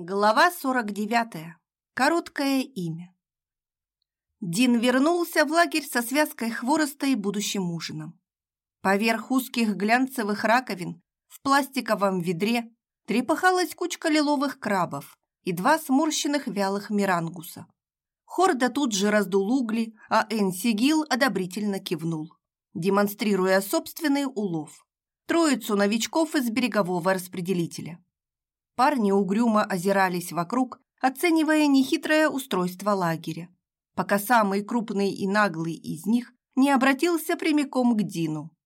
Глава 49. Короткое имя. Дин вернулся в лагерь со связкой хвороста и будущим ужином. Поверх узких глянцевых раковин в пластиковом ведре трепыхалась кучка лиловых крабов и два сморщенных вялых мирангуса. Хорда тут же раздул угли, а Энсигил одобрительно кивнул, демонстрируя собственный улов. Троицу новичков из берегового распределителя. Парни угрюмо озирались вокруг, оценивая нехитрое устройство лагеря, пока самый крупный и наглый из них не обратился прямиком к Дину.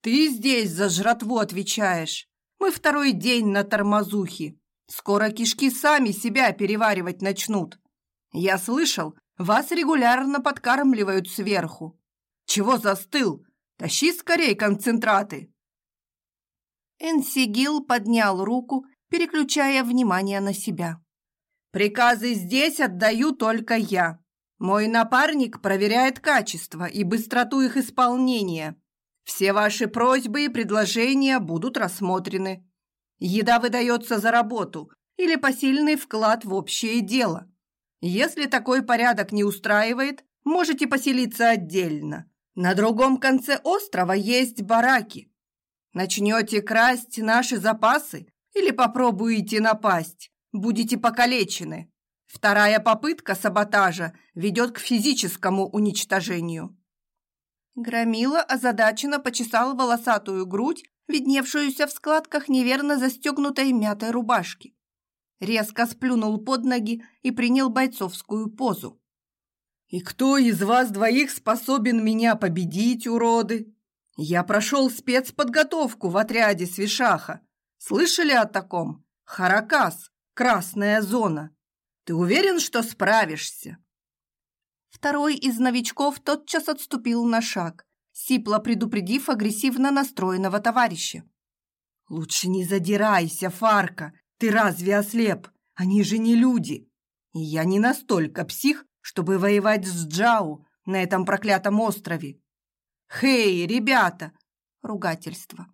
«Ты здесь за жратву отвечаешь. Мы второй день на тормозухе. Скоро кишки сами себя переваривать начнут. Я слышал, вас регулярно подкармливают сверху. Чего застыл? Тащи скорей концентраты!» Энсигил поднял руку переключая внимание на себя. «Приказы здесь отдаю только я. Мой напарник проверяет качество и быстроту их исполнения. Все ваши просьбы и предложения будут рассмотрены. Еда выдается за работу или посильный вклад в общее дело. Если такой порядок не устраивает, можете поселиться отдельно. На другом конце острова есть бараки. Начнете красть наши запасы, или попробуете напасть, будете покалечены. Вторая попытка саботажа ведет к физическому уничтожению. Громила озадаченно почесал волосатую грудь, видневшуюся в складках неверно застегнутой мятой рубашки. Резко сплюнул под ноги и принял бойцовскую позу. «И кто из вас двоих способен меня победить, уроды? Я прошел спецподготовку в отряде Свишаха Слышали о таком? Харакас, красная зона. Ты уверен, что справишься?» Второй из новичков тотчас отступил на шаг, сипло предупредив агрессивно настроенного товарища. «Лучше не задирайся, Фарка, ты разве ослеп? Они же не люди. И я не настолько псих, чтобы воевать с Джау на этом проклятом острове. Хей, ребята!» Ругательство.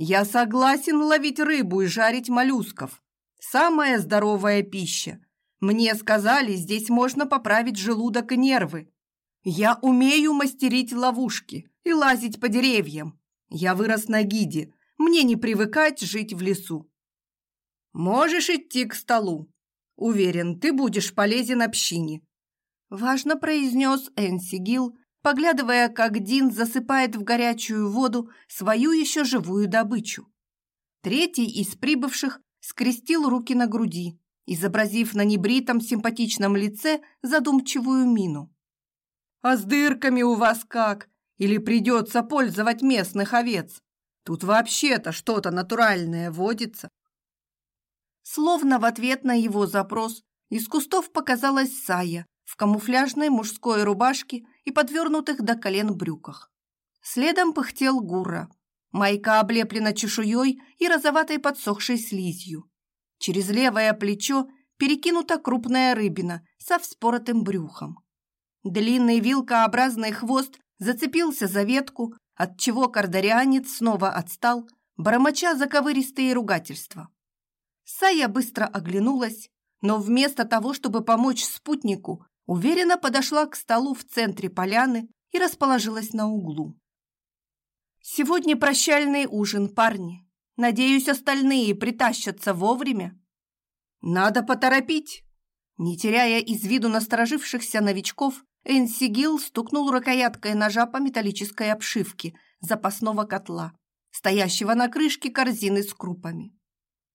Я согласен ловить рыбу и жарить моллюсков. Самая здоровая пища. Мне сказали, здесь можно поправить желудок и нервы. Я умею мастерить ловушки и лазить по деревьям. Я вырос на гиде. Мне не привыкать жить в лесу. Можешь идти к столу. Уверен, ты будешь полезен общине. Важно произнес Энси Гилл, поглядывая, как Дин засыпает в горячую воду свою еще живую добычу. Третий из прибывших скрестил руки на груди, изобразив на небритом симпатичном лице задумчивую мину. «А с дырками у вас как? Или придется пользовать местных овец? Тут вообще-то что-то натуральное водится». Словно в ответ на его запрос из кустов показалась Сая в камуфляжной мужской рубашке и подвернутых до колен брюках. Следом пыхтел Гура. Майка облеплена чешуей и розоватой подсохшей слизью. Через левое плечо перекинута крупная рыбина со вспоротым брюхом. Длинный вилкообразный хвост зацепился за ветку, отчего кардарианец снова отстал, бормоча заковыристые ругательства. Сая быстро оглянулась, но вместо того, чтобы помочь спутнику, уверенно подошла к столу в центре поляны и расположилась на углу. «Сегодня прощальный ужин, парни. Надеюсь, остальные притащатся вовремя. Надо поторопить!» Не теряя из виду насторожившихся новичков, Энсигил стукнул рукояткой ножа по металлической обшивке запасного котла, стоящего на крышке корзины с крупами.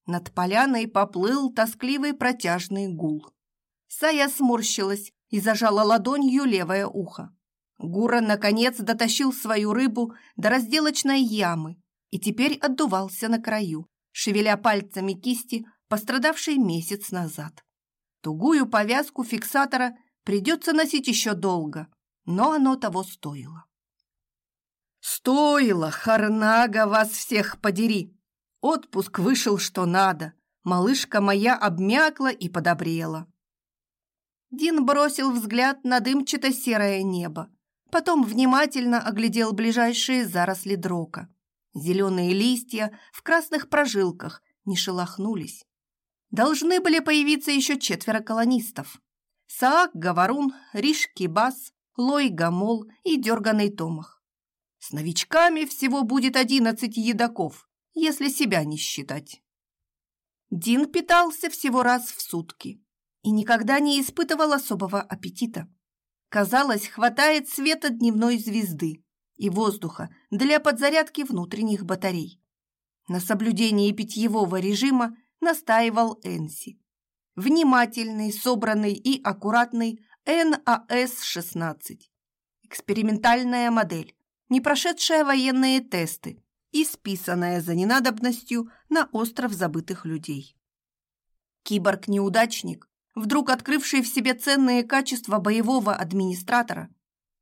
Над поляной поплыл тоскливый протяжный гул. Сая сморщилась, и зажала ладонью левое ухо. Гура, наконец, дотащил свою рыбу до разделочной ямы и теперь отдувался на краю, шевеля пальцами кисти, пострадавшей месяц назад. Тугую повязку фиксатора придется носить еще долго, но оно того стоило. «Стоило, Харнага, вас всех подери! Отпуск вышел что надо, малышка моя обмякла и подобрела. Дин бросил взгляд на дымчато-серое небо. Потом внимательно оглядел ближайшие заросли дрока. Зеленые листья в красных прожилках не шелохнулись. должны были появиться еще четверо колонистов. Саак Говорун, Риш Кибас, Лой Гамол и Дерганый Томах. С новичками всего будет одиннадцать едоков, если себя не считать. Дин питался всего раз в сутки и никогда не испытывал особого аппетита. Казалось, хватает света дневной звезды и воздуха для подзарядки внутренних батарей. На соблюдении питьевого режима настаивал Энси. Внимательный, собранный и аккуратный НАС-16. Экспериментальная модель, не прошедшая военные тесты и списанная за ненадобностью на остров забытых людей. Киборг-неудачник, вдруг открывший в себе ценные качества боевого администратора,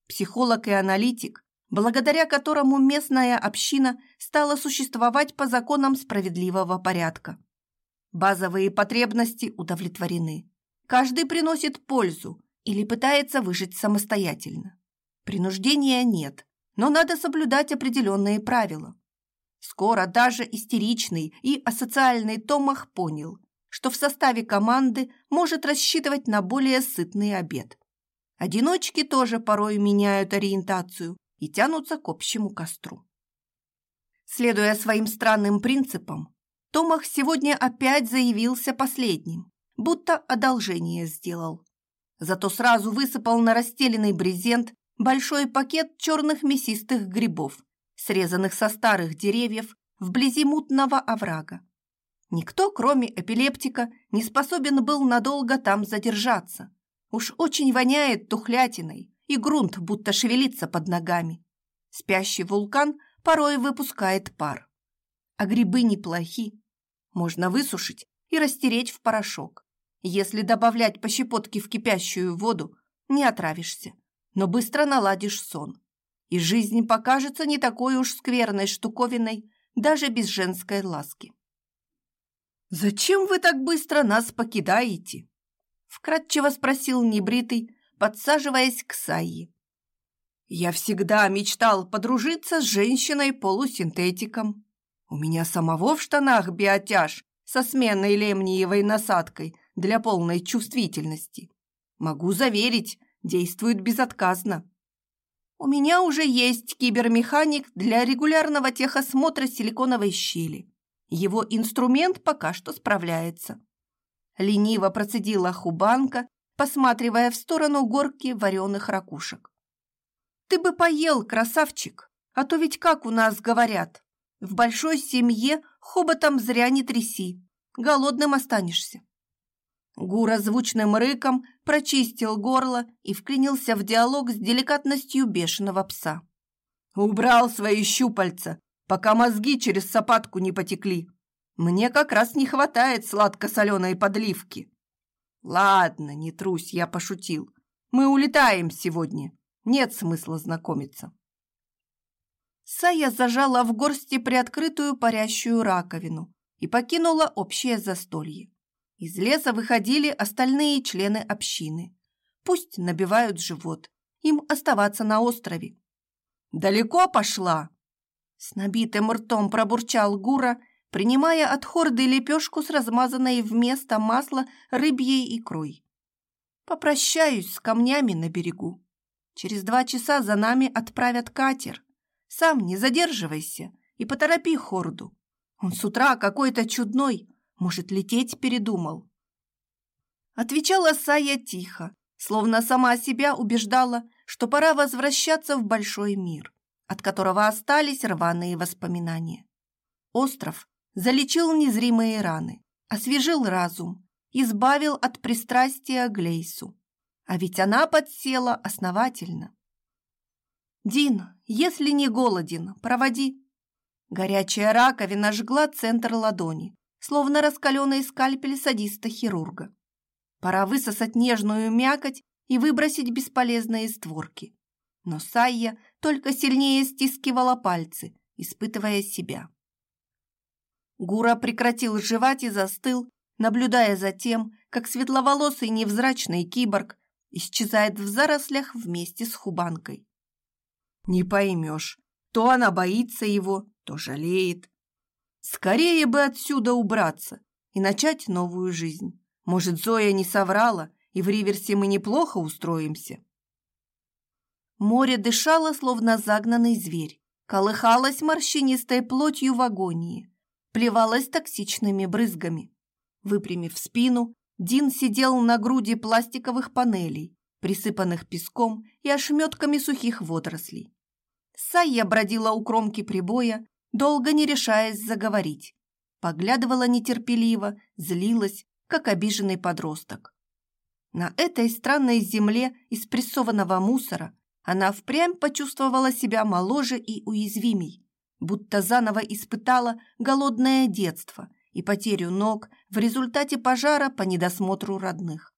психолог и аналитик, благодаря которому местная община стала существовать по законам справедливого порядка. Базовые потребности удовлетворены. Каждый приносит пользу или пытается выжить самостоятельно. Принуждения нет, но надо соблюдать определенные правила. Скоро даже истеричный и асоциальный Томах понял, что в составе команды может рассчитывать на более сытный обед. Одиночки тоже порой меняют ориентацию и тянутся к общему костру. Следуя своим странным принципам, Томах сегодня опять заявился последним, будто одолжение сделал. Зато сразу высыпал на расстеленный брезент большой пакет черных мясистых грибов, срезанных со старых деревьев вблизи мутного оврага. Никто, кроме эпилептика, не способен был надолго там задержаться. Уж очень воняет тухлятиной, и грунт будто шевелится под ногами. Спящий вулкан порой выпускает пар. А грибы неплохи, можно высушить и растереть в порошок. Если добавлять по щепотке в кипящую воду, не отравишься, но быстро наладишь сон. И жизнь покажется не такой уж скверной штуковиной даже без женской ласки. «Зачем вы так быстро нас покидаете?» Вкратчиво спросил небритый, подсаживаясь к Саи. «Я всегда мечтал подружиться с женщиной-полусинтетиком. У меня самого в штанах биотяж со сменной лемниевой насадкой для полной чувствительности. Могу заверить, действует безотказно. У меня уже есть кибермеханик для регулярного техосмотра силиконовой щели. Его инструмент пока что справляется. Лениво процедила Хубанка, посматривая в сторону горки вареных ракушек. «Ты бы поел, красавчик, а то ведь как у нас говорят, в большой семье хоботом зря не тряси, голодным останешься. Гура звучным рыком прочистил горло и вклинился в диалог с деликатностью бешеного пса. Убрал свои щупальца, пока мозги через сапатку не потекли. Мне как раз не хватает сладко-соленой подливки. Ладно, не трусь, я пошутил. Мы улетаем сегодня. Нет смысла знакомиться. Сая зажала в горсти приоткрытую парящую раковину и покинула общее застолье. Из леса выходили остальные члены общины. Пусть набивают живот, им оставаться на острове. «Далеко пошла?» С набитым ртом пробурчал Гура, принимая от хорды лепешку с размазанной вместо масла рыбьей икрой. «Попрощаюсь с камнями на берегу. Через два часа за нами отправят катер. Сам не задерживайся и поторопи Хорду. Он с утра какой-то чудной, может, лететь передумал. Отвечала Сая тихо, словно сама себя убеждала, что пора возвращаться в большой мир, от которого остались рваные воспоминания. Остров залечил незримые раны, освежил разум, избавил от пристрастия к Глейсу. А ведь она подсела основательно. «Дин, если не голоден, проводи». Горячая раковина жгла центр ладони, словно раскаленный скальпель садиста-хирурга. Пора высосать нежную мякоть и выбросить бесполезные створки. Но Сайя только сильнее стискивала пальцы, испытывая себя. Гура прекратил жевать и застыл, наблюдая за тем, как светловолосый невзрачный киборг исчезает в зарослях вместе с хубанкой. Не поймешь, то она боится его, то жалеет. Скорее бы отсюда убраться, и начать новую жизнь. Может, Зоя не соврала, и в Риверсе мы неплохо устроимся. Море дышало, словно загнанный зверь, колыхалось морщинистой плотью в агонии, плевалось токсичными брызгами. Выпрямив спину, Дин сидел на груди пластиковых панелей, присыпанных песком и ошметками сухих водорослей. Сайя бродила у кромки прибоя, долго не решаясь заговорить. Поглядывала нетерпеливо, злилась, как обиженный подросток. На этой странной земле из прессованного мусора она впрямь почувствовала себя моложе и уязвимей, будто заново испытала голодное детство и потерю ног в результате пожара по недосмотру родных.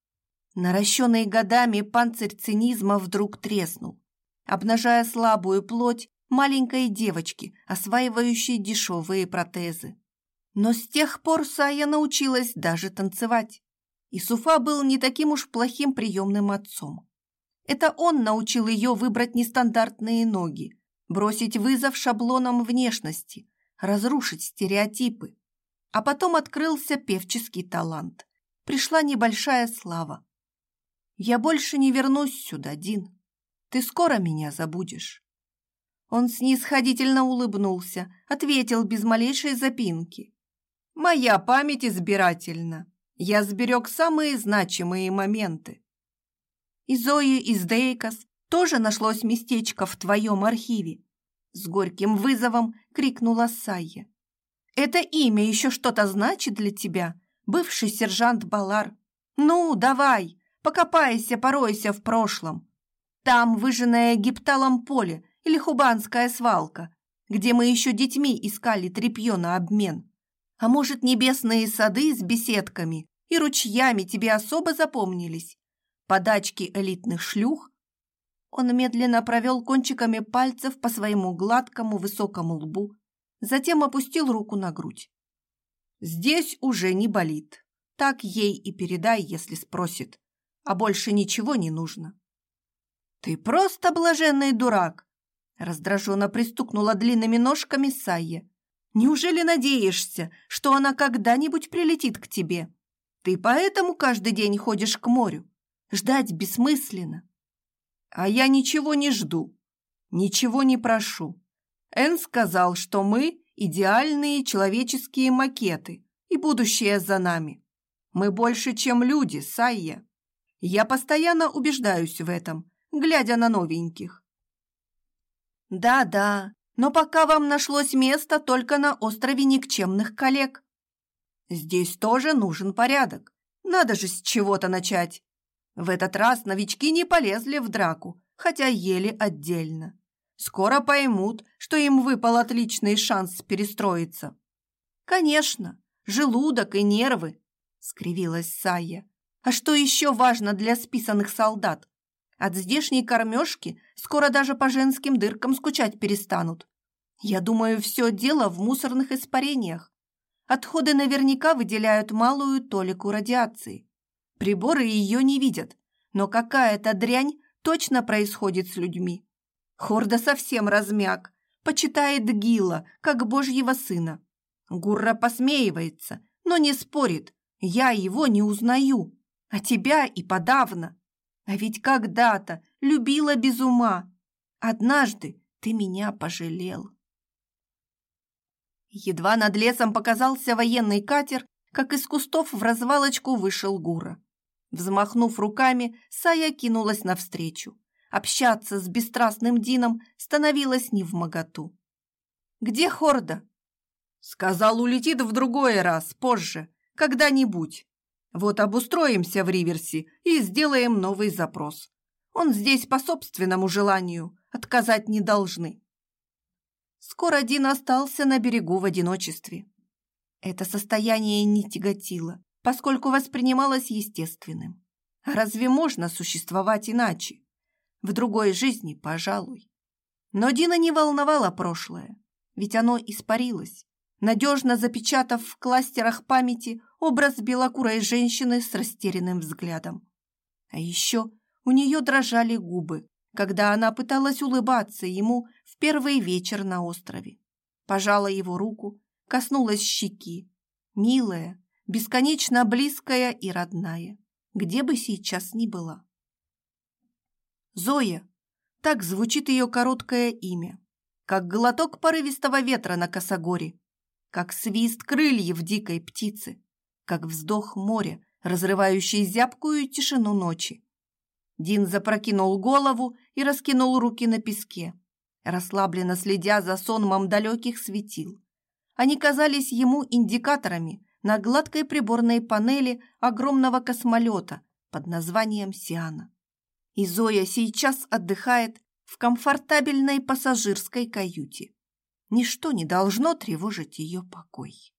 Наращенный годами панцирь цинизма вдруг треснул, обнажая слабую плоть маленькой девочки, осваивающей дешевые протезы. Но с тех пор Сая научилась даже танцевать. И Суфа был не таким уж плохим приемным отцом. Это он научил ее выбрать нестандартные ноги, бросить вызов шаблонам внешности, разрушить стереотипы. А потом открылся певческий талант. Пришла небольшая слава. «Я больше не вернусь сюда, Дин. Ты скоро меня забудешь». Он снисходительно улыбнулся, ответил без малейшей запинки. «Моя память избирательна. Я сберег самые значимые моменты. И Зои из Дейкос тоже нашлось местечко в твоем архиве. С горьким вызовом крикнула Сайя. Это имя еще что-то значит для тебя, бывший сержант Балар? Ну, давай, покопайся, поройся в прошлом. Там выжженное гипталом поле или хубанская свалка, где мы еще детьми искали тряпье на обмен. А может, небесные сады с беседками и ручьями тебе особо запомнились? Подачки элитных шлюх? Он медленно провел кончиками пальцев по своему гладкому высокому лбу, затем опустил руку на грудь. Здесь уже не болит. Так ей и передай, если спросит. А больше ничего не нужно. Ты просто блаженный дурак, раздраженно пристукнула длинными ножками Сайя. Неужели надеешься, что она когда-нибудь прилетит к тебе? Ты поэтому каждый день ходишь к морю? Ждать бессмысленно. А я ничего не жду, ничего не прошу. Эн сказал, что мы идеальные человеческие макеты, и будущее за нами. Мы больше, чем люди, Сайя. Я постоянно убеждаюсь в этом, глядя на новеньких. Да-да, но пока вам нашлось место только на острове никчемных коллег. Здесь тоже нужен порядок. Надо же с чего-то начать. В этот раз новички не полезли в драку, хотя ели отдельно. Скоро поймут, что им выпал отличный шанс перестроиться. Конечно, желудок и нервы, скривилась Сая. А что еще важно для списанных солдат? От здешней кормежки скоро даже по женским дыркам скучать перестанут. Я думаю, все дело в мусорных испарениях. Отходы наверняка выделяют малую толику радиации. Приборы ее не видят, но какая-то дрянь точно происходит с людьми. Хорда совсем размяк, почитает Гила, как божьего сына. Гурра посмеивается, но не спорит. Я его не узнаю, а тебя и подавно. А ведь когда-то любила без ума. Однажды ты меня пожалел. Едва над лесом показался военный катер, как из кустов в развалочку вышел Гура. Взмахнув руками, Сая кинулась навстречу. Общаться с бесстрастным Дином становилось невмоготу. «Где Хорда?» «Сказал, улетит в другой раз, позже, когда-нибудь. Вот обустроимся в Риверсе и сделаем новый запрос. Он здесь по собственному желанию, отказать не должны». Скоро Дин остался на берегу в одиночестве. Это состояние не тяготило, поскольку воспринималось естественным. Разве можно существовать иначе? В другой жизни, пожалуй. Но Дина не волновало прошлое, ведь оно испарилось, надежно запечатав в кластерах памяти образ белокурой женщины с растерянным взглядом. А еще у нее дрожали губы, когда она пыталась улыбаться ему в первый вечер на острове. Пожала его руку, коснулась щеки. Милая, бесконечно близкая и родная, где бы сейчас ни была. Зоя, так звучит ее короткое имя, как глоток порывистого ветра на косогоре, как свист крыльев дикой птицы, как вздох моря, разрывающий зябкую тишину ночи. Дин запрокинул голову и раскинул руки на песке, расслабленно следя за сонмом далеких светил. Они казались ему индикаторами на гладкой приборной панели огромного космолета под названием «Сиана». И Зоя сейчас отдыхает в комфортабельной пассажирской каюте. Ничто не должно тревожить ее покой.